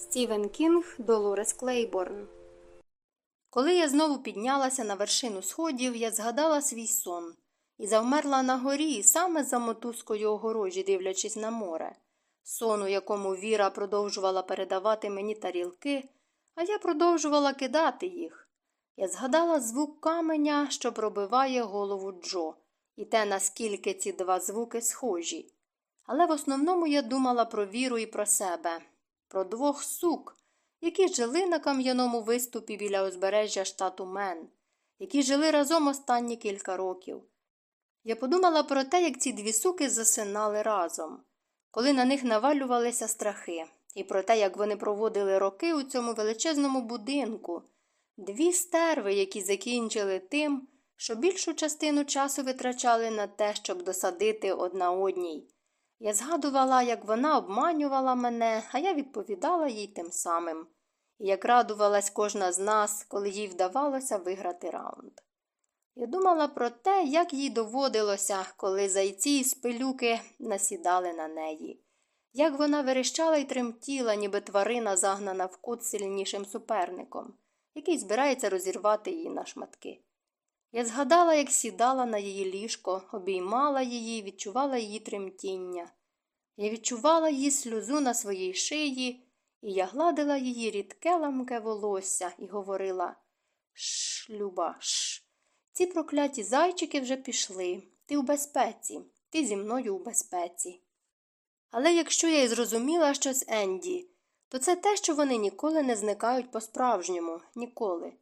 Стівен Кінг Долорес Клейборн. Коли я знову піднялася на вершину сходів, я згадала свій сон і завмерла на горі, саме за мотузкою огорожі, дивлячись на море. Сон, у якому Віра продовжувала передавати мені тарілки, а я продовжувала кидати їх. Я згадала звук каменя, що пробиває голову Джо, і те, наскільки ці два звуки схожі. Але в основному я думала про віру і про себе, про двох сук, які жили на кам'яному виступі біля узбережжя штату Мен, які жили разом останні кілька років. Я подумала про те, як ці дві суки засинали разом, коли на них навалювалися страхи, і про те, як вони проводили роки у цьому величезному будинку, дві стерви, які закінчили тим, що більшу частину часу витрачали на те, щоб досадити одна одній. Я згадувала, як вона обманювала мене, а я відповідала їй тим самим, і як радувалась кожна з нас, коли їй вдавалося виграти раунд. Я думала про те, як їй доводилося, коли зайці і спилюки насідали на неї, як вона верещала і тремтіла, ніби тварина, загнана в кут сильнішим суперником, який збирається розірвати її на шматки. Я згадала, як сідала на її ліжко, обіймала її, відчувала її тремтіння. Я відчувала її сльозу на своїй шиї, і я гладила її рідке ламке волосся і говорила Ш, Люба, ш. Ці прокляті зайчики вже пішли. Ти у безпеці, ти зі мною у безпеці. Але якщо я й зрозуміла щось Енді, то це те, що вони ніколи не зникають по-справжньому, ніколи.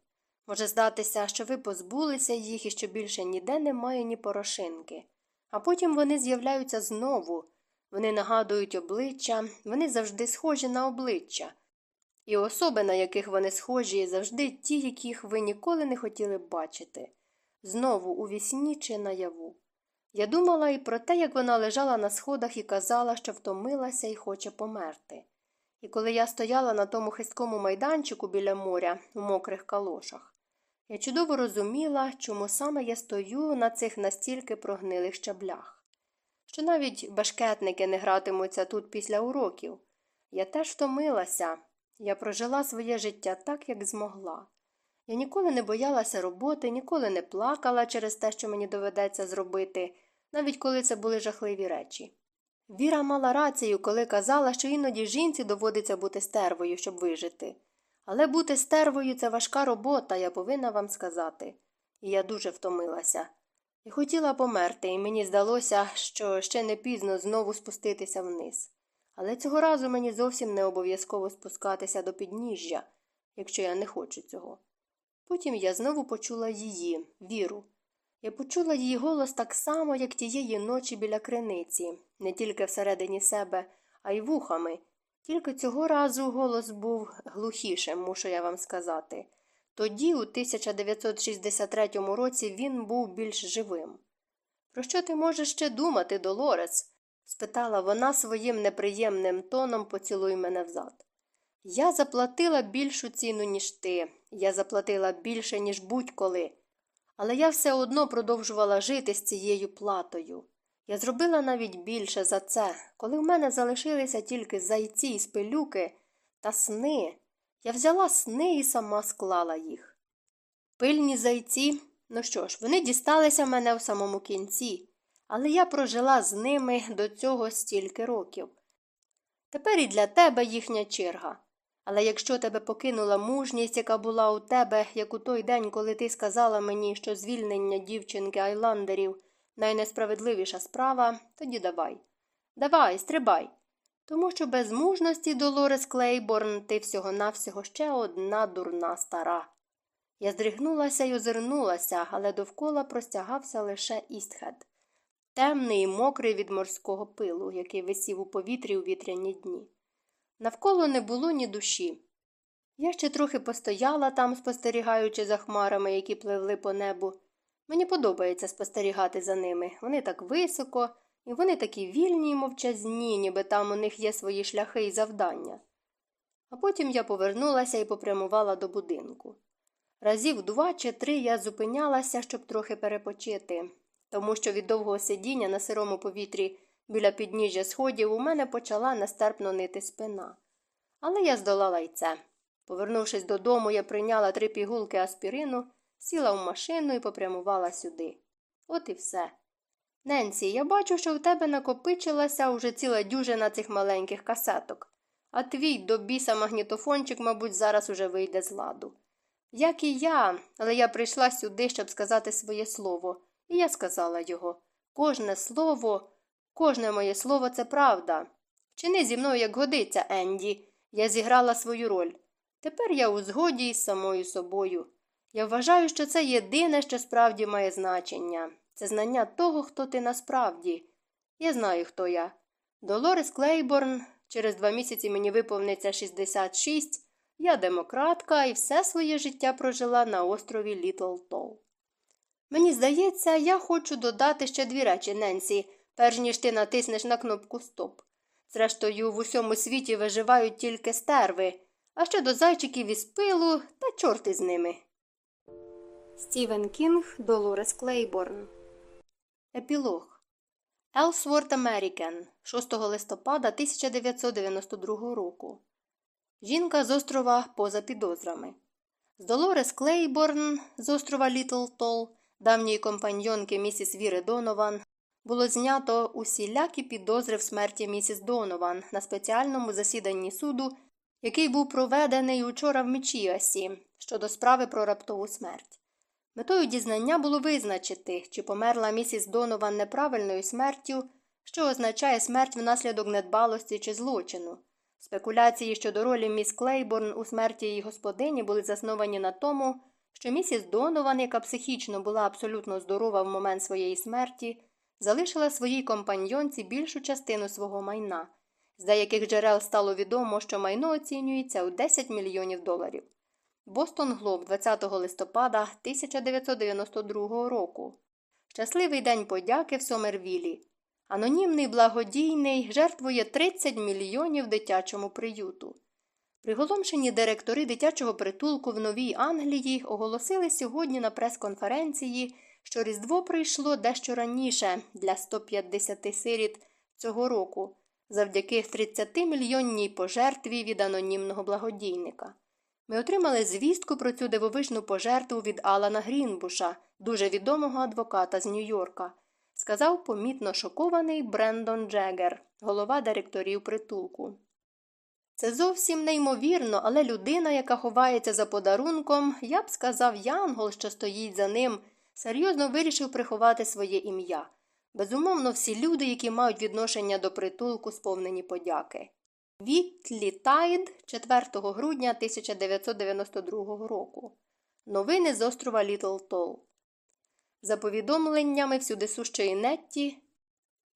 Може здатися, що ви позбулися їх і що більше ніде немає ні порошинки. А потім вони з'являються знову. Вони нагадують обличчя, вони завжди схожі на обличчя. І особи, на яких вони схожі, завжди ті, яких ви ніколи не хотіли бачити. Знову у вісні чи наяву. Я думала і про те, як вона лежала на сходах і казала, що втомилася і хоче померти. І коли я стояла на тому хисткому майданчику біля моря у мокрих калошах, я чудово розуміла, чому саме я стою на цих настільки прогнилих щаблях, що навіть башкетники не гратимуться тут після уроків. Я теж втомилася, я прожила своє життя так, як змогла. Я ніколи не боялася роботи, ніколи не плакала через те, що мені доведеться зробити, навіть коли це були жахливі речі. Віра мала рацію, коли казала, що іноді жінці доводиться бути стервою, щоб вижити. Але бути стервою це важка робота, я повинна вам сказати. І я дуже втомилася. Я хотіла померти, і мені здалося, що ще не пізно знову спуститися вниз. Але цього разу мені зовсім не обов'язково спускатися до підніжжя, якщо я не хочу цього. Потім я знову почула її, віру. Я почула її голос так само, як тієї ночі біля криниці, не тільки всередині себе, а й вухами. Тільки цього разу голос був глухішим, мушу я вам сказати. Тоді, у 1963 році, він був більш живим. Про що ти можеш ще думати, Долорес? спитала вона своїм неприємним тоном поцілуй мене взад. Я заплатила більшу ціну, ніж ти, я заплатила більше, ніж будь-коли. Але я все одно продовжувала жити з цією платою. Я зробила навіть більше за це, коли в мене залишилися тільки зайці і спилюки та сни. Я взяла сни і сама склала їх. Пильні зайці, ну що ж, вони дісталися мене в самому кінці, але я прожила з ними до цього стільки років. Тепер і для тебе їхня черга. Але якщо тебе покинула мужність, яка була у тебе, як у той день, коли ти сказала мені, що звільнення дівчинки Айландерів найнесправедливіша справа, тоді давай. Давай, стрибай. Тому що без мужності, Долорес Клейборн, ти всього навсього ще одна дурна стара. Я здригнулася й озирнулася, але довкола простягався лише істхед, темний і мокрий від морського пилу, який висів у повітрі у вітряні дні. Навколо не було ні душі. Я ще трохи постояла там, спостерігаючи за хмарами, які пливли по небу. Мені подобається спостерігати за ними. Вони так високо, і вони такі вільні й мовчазні, ніби там у них є свої шляхи і завдання. А потім я повернулася і попрямувала до будинку. Разів два чи три я зупинялася, щоб трохи перепочити, тому що від довгого сидіння на сирому повітрі біля підніжжя сходів у мене почала нестерпно нити спина. Але я здолала й це. Повернувшись додому, я прийняла три пігулки аспірину, сіла в машину і попрямувала сюди. От і все. Ненсі, я бачу, що в тебе накопичилася уже ціла дюжина цих маленьких касеток, а твій до біса магнітофончик, мабуть, зараз уже вийде з ладу. Як і я, але я прийшла сюди, щоб сказати своє слово, і я сказала його. Кожне слово, кожне моє слово це правда. Чини зі мною, як годиться, Енді. Я зіграла свою роль. Тепер я у згоді із самою собою. Я вважаю, що це єдине, що справді має значення. Це знання того, хто ти насправді. Я знаю, хто я. Долорес Клейборн, через два місяці мені виповниться 66, я демократка і все своє життя прожила на острові Літл Тол. Мені здається, я хочу додати ще дві речі, Ненсі, перш ніж ти натиснеш на кнопку Стоп. Зрештою, в усьому світі виживають тільки стерви, а щодо зайчиків із пилу, то чорти з ними. Стівен Кінг Долорес Клейборн Епілог Елсворт Америкен 6 листопада 1992 року. Жінка з острова поза підозрами. З Долорес Клейборн з острова Літл Тол, давньої компаньйонки місіс Віри Донован, було знято усілякі підозри в смерті місіс Донован на спеціальному засіданні суду, який був проведений учора в Мічіасі щодо справи про раптову смерть. Метою дізнання було визначити, чи померла місіс Донован неправильною смертю, що означає смерть внаслідок недбалості чи злочину. Спекуляції щодо ролі міс Клейборн у смерті її господині були засновані на тому, що місіс Донован, яка психічно була абсолютно здорова в момент своєї смерті, залишила своїй компаньйонці більшу частину свого майна. З деяких джерел стало відомо, що майно оцінюється у 10 мільйонів доларів. Бостон Глоб 20 листопада 1992 року. Щасливий день подяки в Сомервілі. Анонімний благодійний жертвує 30 мільйонів дитячому приюту. Приголомшені директори дитячого притулку в Новій Англії оголосили сьогодні на прес-конференції, що Різдво прийшло дещо раніше для 150 сиріт цього року, завдяки 30 мільйонній пожертві від анонімного благодійника. Ми отримали звістку про цю дивовижну пожертву від Алана Грінбуша, дуже відомого адвоката з Нью-Йорка, сказав помітно шокований Брендон Джегер, голова директорів притулку. Це зовсім неймовірно, але людина, яка ховається за подарунком, я б сказав, янгол, що стоїть за ним, серйозно вирішив приховати своє ім'я. Безумовно, всі люди, які мають відношення до притулку, сповнені подяки. Вітлі Тайд 4 грудня 1992 року. Новини з острова Літл Тол. За повідомленнями всюдисущої Нетті,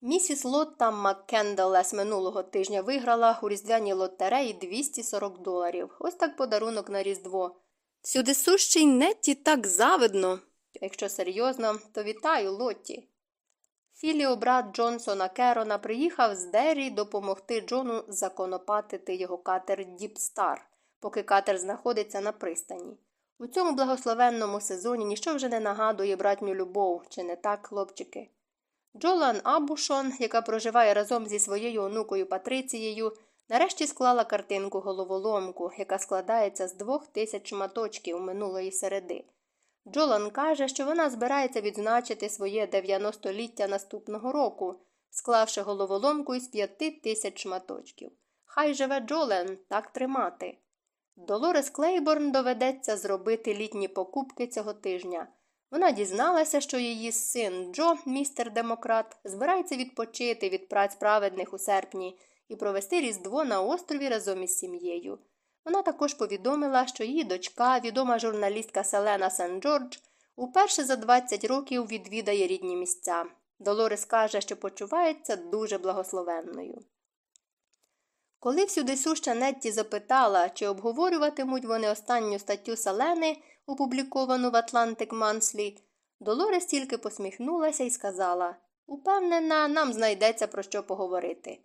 місіс Лотта Маккендалес минулого тижня виграла у різдвяній лотереї 240 доларів. Ось так подарунок на Різдво. Всюдисущій Нетті так завидно. Якщо серйозно, то вітаю Лотті. Філіо брат Джонсона Керона приїхав з Деррі допомогти Джону законопатити його катер Діпстар, поки катер знаходиться на пристані. У цьому благословенному сезоні ніщо вже не нагадує братню любов, чи не так, хлопчики. Джолін Обюшон, яка проживає разом зі своєю онукою Патрицією, нарешті склала картинку головоломку, яка складається з двох тисяч шматочків минулої середи. Джолан каже, що вона збирається відзначити своє 90-ліття наступного року, склавши головоломку із п'яти тисяч шматочків. Хай живе Джолен, так тримати. Долорес Клейборн доведеться зробити літні покупки цього тижня. Вона дізналася, що її син Джо, містер демократ, збирається відпочити від праць праведних у серпні і провести Різдво на острові разом із сім'єю. Вона також повідомила, що її дочка, відома журналістка Селена Сен Джордж, уперше за 20 років відвідає рідні місця. Долорес каже, що почувається дуже благословенною. Коли всюдисуща Нетті запитала, чи обговорюватимуть вони останню статтю Селени, опубліковану в Атлантик Манслі, Долорес тільки посміхнулася і сказала Упевнена, нам знайдеться про що поговорити.